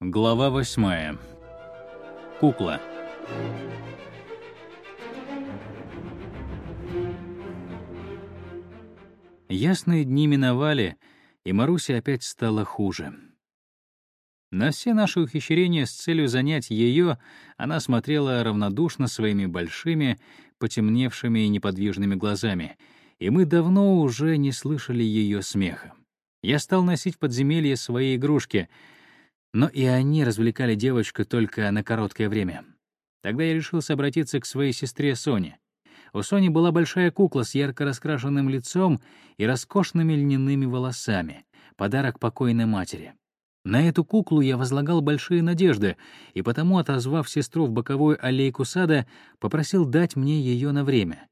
Глава восьмая. Кукла. Ясные дни миновали, и Марусе опять стало хуже. На все наши ухищрения с целью занять ее она смотрела равнодушно своими большими, потемневшими и неподвижными глазами, и мы давно уже не слышали ее смеха. Я стал носить в подземелье свои игрушки, но и они развлекали девочку только на короткое время. Тогда я решился обратиться к своей сестре Соне. У Сони была большая кукла с ярко раскрашенным лицом и роскошными льняными волосами, подарок покойной матери. На эту куклу я возлагал большие надежды, и потому, отозвав сестру в боковую аллейку сада, попросил дать мне ее на время.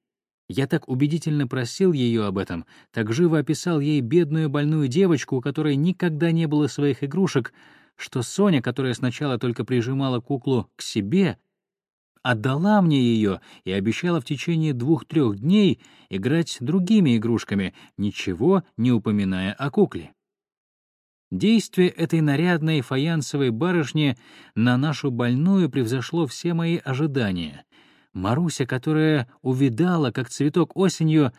Я так убедительно просил ее об этом, так живо описал ей бедную больную девочку, у которой никогда не было своих игрушек, что Соня, которая сначала только прижимала куклу к себе, отдала мне ее и обещала в течение двух-трех дней играть другими игрушками, ничего не упоминая о кукле. Действие этой нарядной фаянсовой барышни на нашу больную превзошло все мои ожидания. Маруся, которая увидала, как цветок осенью,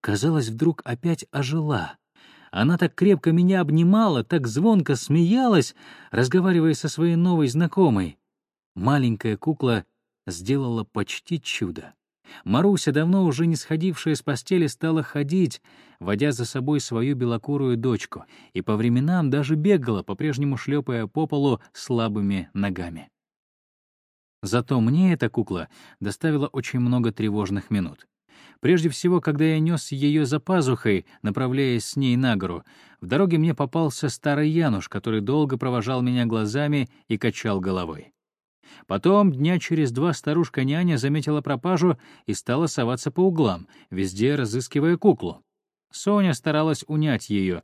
казалось, вдруг опять ожила. Она так крепко меня обнимала, так звонко смеялась, разговаривая со своей новой знакомой. Маленькая кукла сделала почти чудо. Маруся, давно уже не сходившая с постели, стала ходить, водя за собой свою белокурую дочку, и по временам даже бегала, по-прежнему шлепая по полу слабыми ногами. Зато мне эта кукла доставила очень много тревожных минут. Прежде всего, когда я нес ее за пазухой, направляясь с ней на гору, в дороге мне попался старый Януш, который долго провожал меня глазами и качал головой. Потом, дня через два, старушка-няня заметила пропажу и стала соваться по углам, везде разыскивая куклу. Соня старалась унять ее,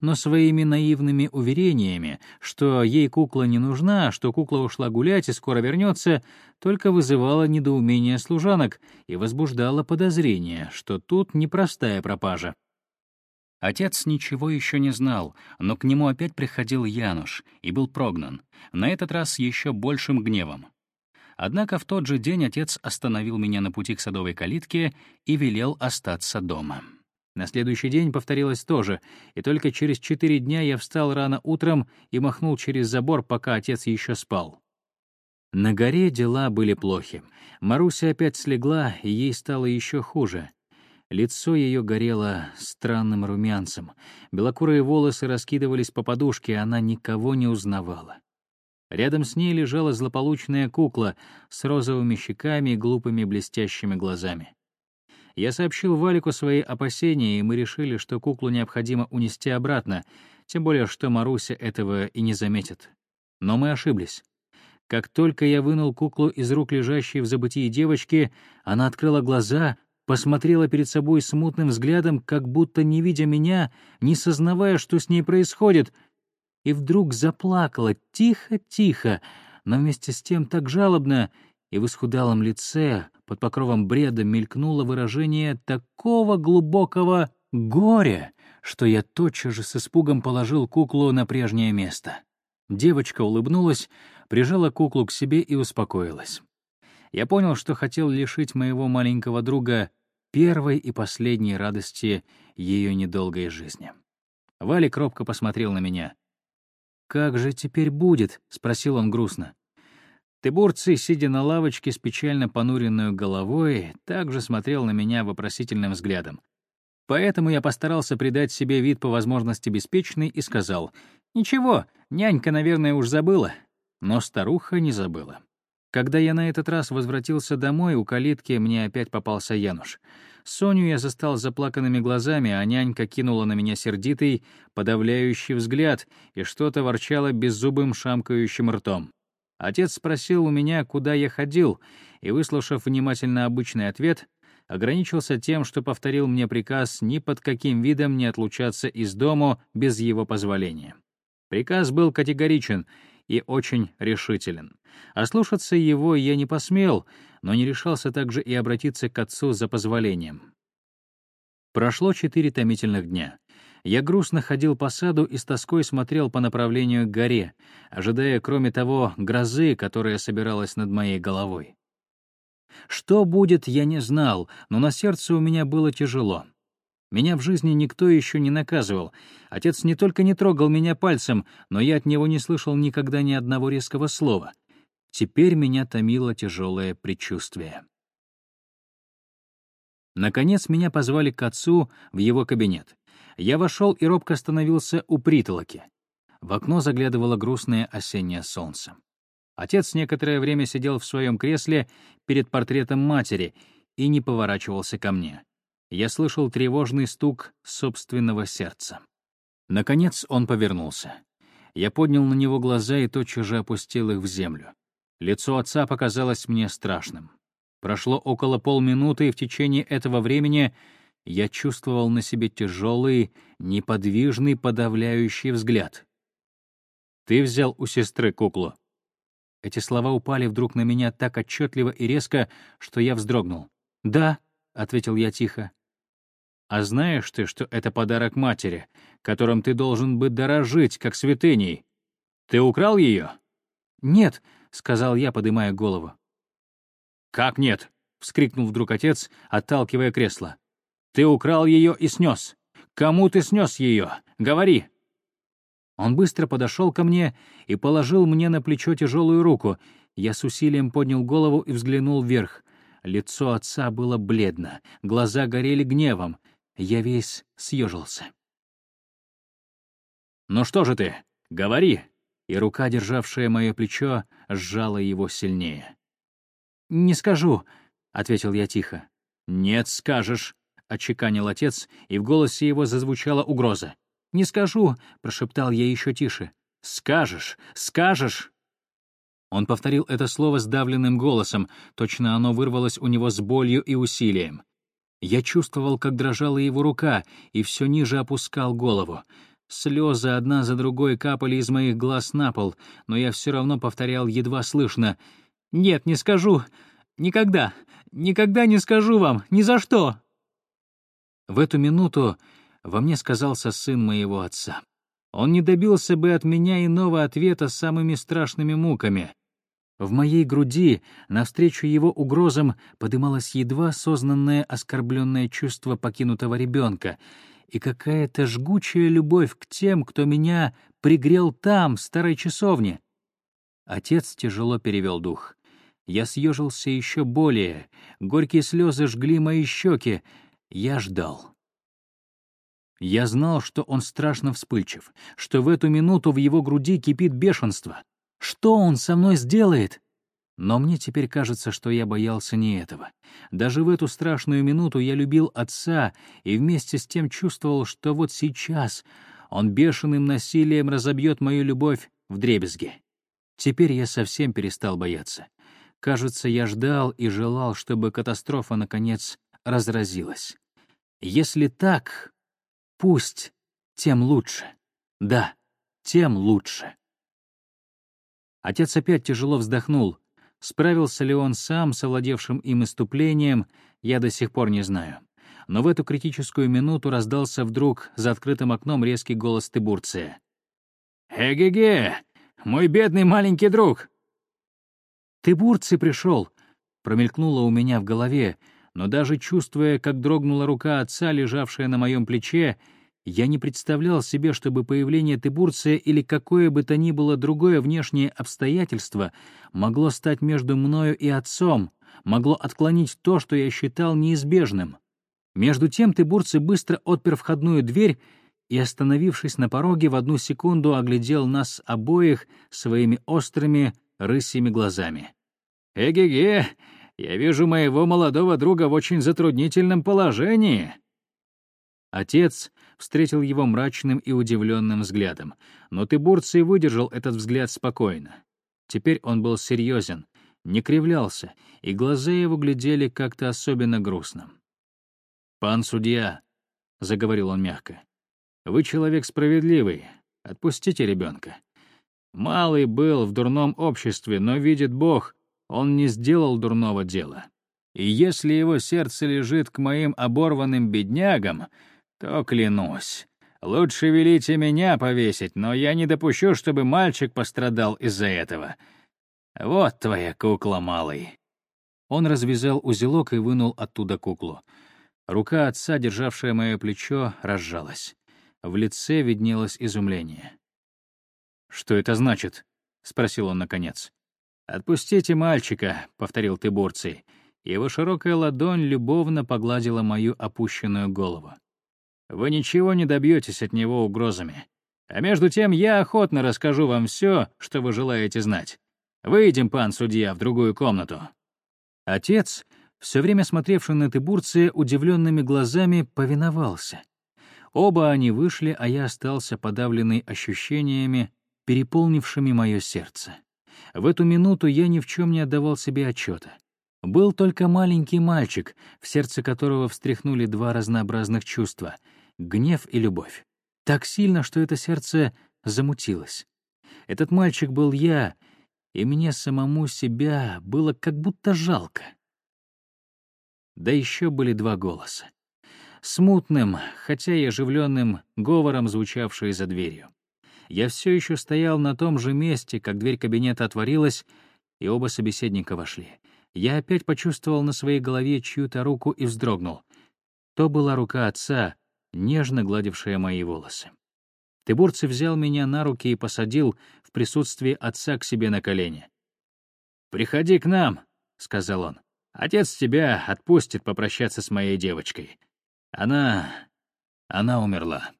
но своими наивными уверениями, что ей кукла не нужна, что кукла ушла гулять и скоро вернется, только вызывала недоумение служанок и возбуждала подозрение, что тут непростая пропажа. Отец ничего еще не знал, но к нему опять приходил Януш и был прогнан, на этот раз еще большим гневом. Однако в тот же день отец остановил меня на пути к садовой калитке и велел остаться дома. На следующий день повторилось то же, и только через четыре дня я встал рано утром и махнул через забор, пока отец еще спал. На горе дела были плохи. Маруся опять слегла, и ей стало еще хуже. Лицо ее горело странным румянцем. Белокурые волосы раскидывались по подушке, она никого не узнавала. Рядом с ней лежала злополучная кукла с розовыми щеками и глупыми блестящими глазами. Я сообщил Валику свои опасения, и мы решили, что куклу необходимо унести обратно, тем более что Маруся этого и не заметит. Но мы ошиблись. Как только я вынул куклу из рук лежащей в забытии девочки, она открыла глаза — посмотрела перед собой смутным взглядом, как будто не видя меня, не сознавая, что с ней происходит, и вдруг заплакала тихо-тихо, но вместе с тем так жалобно, и в исхудалом лице под покровом бреда мелькнуло выражение такого глубокого горя, что я тотчас же с испугом положил куклу на прежнее место. Девочка улыбнулась, прижала куклу к себе и успокоилась. Я понял, что хотел лишить моего маленького друга первой и последней радости ее недолгой жизни. Валик робко посмотрел на меня. «Как же теперь будет?» — спросил он грустно. Тыбурций, сидя на лавочке с печально понуренной головой, также смотрел на меня вопросительным взглядом. Поэтому я постарался придать себе вид по возможности беспечный и сказал, «Ничего, нянька, наверное, уж забыла». Но старуха не забыла. Когда я на этот раз возвратился домой, у калитки мне опять попался Януш. Соню я застал заплаканными глазами, а нянька кинула на меня сердитый, подавляющий взгляд и что-то ворчала беззубым шамкающим ртом. Отец спросил у меня, куда я ходил, и, выслушав внимательно обычный ответ, ограничился тем, что повторил мне приказ ни под каким видом не отлучаться из дому без его позволения. Приказ был категоричен — и очень решителен. Ослушаться его я не посмел, но не решался также и обратиться к отцу за позволением. Прошло четыре томительных дня. Я грустно ходил по саду и с тоской смотрел по направлению к горе, ожидая, кроме того, грозы, которая собиралась над моей головой. Что будет, я не знал, но на сердце у меня было тяжело. Меня в жизни никто еще не наказывал. Отец не только не трогал меня пальцем, но я от него не слышал никогда ни одного резкого слова. Теперь меня томило тяжелое предчувствие. Наконец меня позвали к отцу в его кабинет. Я вошел и робко остановился у притолоки. В окно заглядывало грустное осеннее солнце. Отец некоторое время сидел в своем кресле перед портретом матери и не поворачивался ко мне. Я слышал тревожный стук собственного сердца. Наконец он повернулся. Я поднял на него глаза и тотчас же опустил их в землю. Лицо отца показалось мне страшным. Прошло около полминуты, и в течение этого времени я чувствовал на себе тяжелый, неподвижный, подавляющий взгляд. «Ты взял у сестры куклу?» Эти слова упали вдруг на меня так отчетливо и резко, что я вздрогнул. «Да», — ответил я тихо. «А знаешь ты, что это подарок матери, которым ты должен быть дорожить, как святыней? Ты украл ее?» «Нет», — сказал я, подымая голову. «Как нет?» — вскрикнул вдруг отец, отталкивая кресло. «Ты украл ее и снес. Кому ты снес ее? Говори!» Он быстро подошел ко мне и положил мне на плечо тяжелую руку. Я с усилием поднял голову и взглянул вверх. Лицо отца было бледно, глаза горели гневом. Я весь съежился. «Ну что же ты? Говори!» И рука, державшая мое плечо, сжала его сильнее. «Не скажу», — ответил я тихо. «Нет, скажешь», — отчеканил отец, и в голосе его зазвучала угроза. «Не скажу», — прошептал я еще тише. «Скажешь, скажешь!» Он повторил это слово сдавленным голосом, точно оно вырвалось у него с болью и усилием. Я чувствовал, как дрожала его рука, и все ниже опускал голову. Слезы одна за другой капали из моих глаз на пол, но я все равно повторял едва слышно — «Нет, не скажу. Никогда. Никогда не скажу вам. Ни за что!» В эту минуту во мне сказался сын моего отца. Он не добился бы от меня иного ответа самыми страшными муками. В моей груди, навстречу его угрозам, подымалось едва сознанное оскорбленное чувство покинутого ребенка и какая-то жгучая любовь к тем, кто меня пригрел там, в старой часовне. Отец тяжело перевел дух. Я съежился еще более, горькие слезы жгли мои щеки. Я ждал. Я знал, что он страшно вспыльчив, что в эту минуту в его груди кипит бешенство. Что он со мной сделает? Но мне теперь кажется, что я боялся не этого. Даже в эту страшную минуту я любил отца и вместе с тем чувствовал, что вот сейчас он бешеным насилием разобьет мою любовь в дребезги. Теперь я совсем перестал бояться. Кажется, я ждал и желал, чтобы катастрофа, наконец, разразилась. Если так, пусть, тем лучше. Да, тем лучше. Отец опять тяжело вздохнул. Справился ли он сам с овладевшим им иступлением, я до сих пор не знаю. Но в эту критическую минуту раздался вдруг за открытым окном резкий голос Тыбурция. «Эге-ге! Мой бедный маленький друг! «Ты Бурци пришел!» промелькнуло у меня в голове, но даже чувствуя, как дрогнула рука отца, лежавшая на моем плече, я не представлял себе, чтобы появление Тыбурция или какое бы то ни было другое внешнее обстоятельство могло стать между мною и отцом, могло отклонить то, что я считал неизбежным. Между тем Тыбурций быстро отпер входную дверь и, остановившись на пороге, в одну секунду оглядел нас обоих своими острыми, рысьими глазами. «Эге-ге, я вижу моего молодого друга в очень затруднительном положении». Отец встретил его мрачным и удивленным взглядом, но Тыбурций выдержал этот взгляд спокойно. Теперь он был серьезен, не кривлялся, и глаза его глядели как-то особенно грустно. «Пан судья», — заговорил он мягко, — «вы человек справедливый, отпустите ребенка. Малый был в дурном обществе, но, видит Бог, он не сделал дурного дела. И если его сердце лежит к моим оборванным беднягам, то, клянусь, Лучше велите меня повесить, но я не допущу, чтобы мальчик пострадал из-за этого. Вот твоя кукла, малый». Он развязал узелок и вынул оттуда куклу. Рука отца, державшая мое плечо, разжалась. В лице виднелось изумление. «Что это значит?» — спросил он наконец. «Отпустите мальчика», — повторил Тыбурций. Его широкая ладонь любовно погладила мою опущенную голову. «Вы ничего не добьетесь от него угрозами. А между тем я охотно расскажу вам все, что вы желаете знать. Выйдем, пан судья, в другую комнату». Отец, все время смотревший на Тыбурция удивленными глазами, повиновался. Оба они вышли, а я остался подавленный ощущениями, переполнившими мое сердце. В эту минуту я ни в чем не отдавал себе отчета. Был только маленький мальчик, в сердце которого встряхнули два разнообразных чувства — гнев и любовь. Так сильно, что это сердце замутилось. Этот мальчик был я, и мне самому себя было как будто жалко. Да еще были два голоса. Смутным, хотя и оживленным говором, звучавшие за дверью. Я все еще стоял на том же месте, как дверь кабинета отворилась, и оба собеседника вошли. Я опять почувствовал на своей голове чью-то руку и вздрогнул. То была рука отца, нежно гладившая мои волосы. Тыбурцев взял меня на руки и посадил в присутствии отца к себе на колени. «Приходи к нам», — сказал он. «Отец тебя отпустит попрощаться с моей девочкой. Она... она умерла».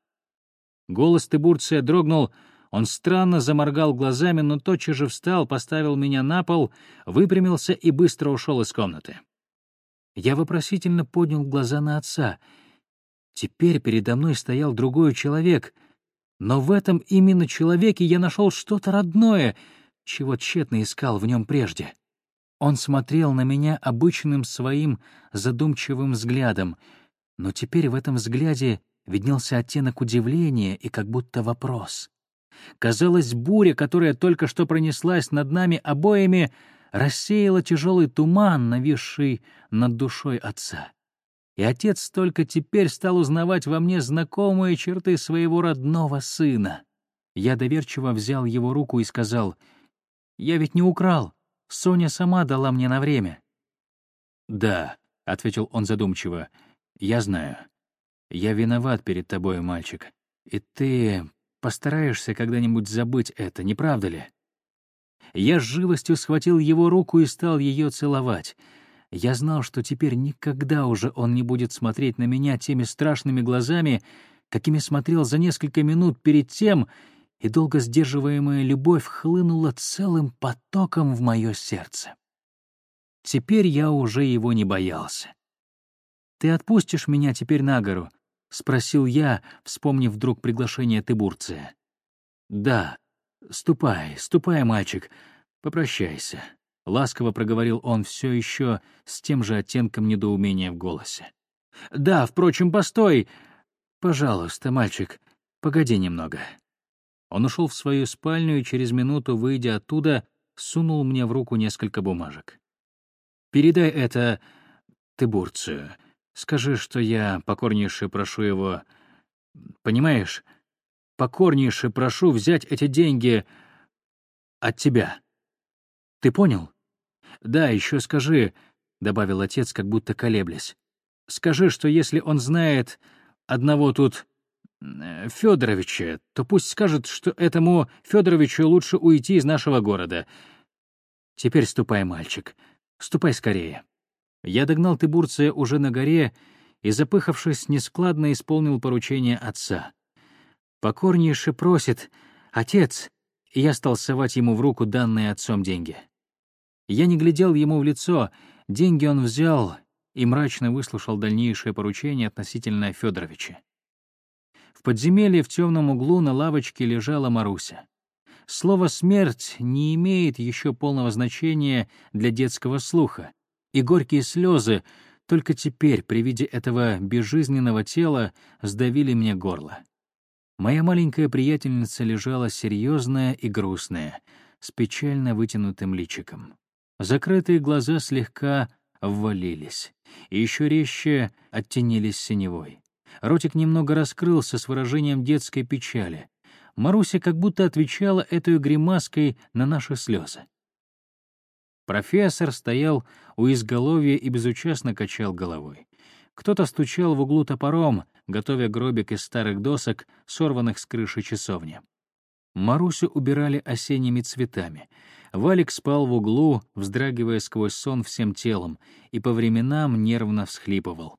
Голос Тыбурция дрогнул, он странно заморгал глазами, но тотчас же встал, поставил меня на пол, выпрямился и быстро ушел из комнаты. Я вопросительно поднял глаза на отца. Теперь передо мной стоял другой человек, но в этом именно человеке я нашел что-то родное, чего тщетно искал в нем прежде. Он смотрел на меня обычным своим задумчивым взглядом, но теперь в этом взгляде виднелся оттенок удивления и как будто вопрос. Казалось, буря, которая только что пронеслась над нами обоими, рассеяла тяжелый туман, нависший над душой отца. И отец только теперь стал узнавать во мне знакомые черты своего родного сына. Я доверчиво взял его руку и сказал, «Я ведь не украл. Соня сама дала мне на время». «Да», — ответил он задумчиво, — «я знаю. Я виноват перед тобой, мальчик. И ты постараешься когда-нибудь забыть это, не правда ли?» Я с живостью схватил его руку и стал ее целовать. Я знал, что теперь никогда уже он не будет смотреть на меня теми страшными глазами, какими смотрел за несколько минут перед тем, и долго сдерживаемая любовь хлынула целым потоком в мое сердце. Теперь я уже его не боялся. «Ты отпустишь меня теперь на гору?» — спросил я, вспомнив вдруг приглашение Тыбурция. «Да. Ступай, ступай, мальчик. Попрощайся», — ласково проговорил он все еще с тем же оттенком недоумения в голосе. «Да, впрочем, постой. Пожалуйста, мальчик, погоди немного». Он ушел в свою спальню и через минуту, выйдя оттуда, сунул мне в руку несколько бумажек. «Передай это Тыбурцию. Скажи, что я покорнейше прошу его... Понимаешь? Покорнейше прошу взять эти деньги от тебя. Ты понял? Да, еще скажи, — добавил отец, как будто колеблясь. Скажи, что если он знает одного тут Федоровича, то пусть скажет, что этому Федоровичу лучше уйти из нашего города. Теперь ступай, мальчик, ступай скорее. Я догнал Тыбурция уже на горе и, запыхавшись, нескладно исполнил поручение отца. Покорнейше просит «Отец!» и я стал совать ему в руку данные отцом деньги. Я не глядел ему в лицо, деньги он взял и мрачно выслушал дальнейшее поручение относительно Федоровича. В подземелье в темном углу на лавочке лежала Маруся. Слово «смерть» не имеет еще полного значения для детского слуха, и горькие слезы только теперь при виде этого безжизненного тела сдавили мне горло. Моя маленькая приятельница лежала серьезная и грустная, с печально вытянутым личиком. Закрытые глаза слегка ввалились и еще резче оттенились синевой. Ротик немного раскрылся с выражением детской печали. Маруся как будто отвечала этой гримаской на наши слезы. Профессор стоял у изголовья и безучастно качал головой. Кто-то стучал в углу топором, готовя гробик из старых досок, сорванных с крыши часовни. Марусю убирали осенними цветами. Валик спал в углу, вздрагивая сквозь сон всем телом, и по временам нервно всхлипывал.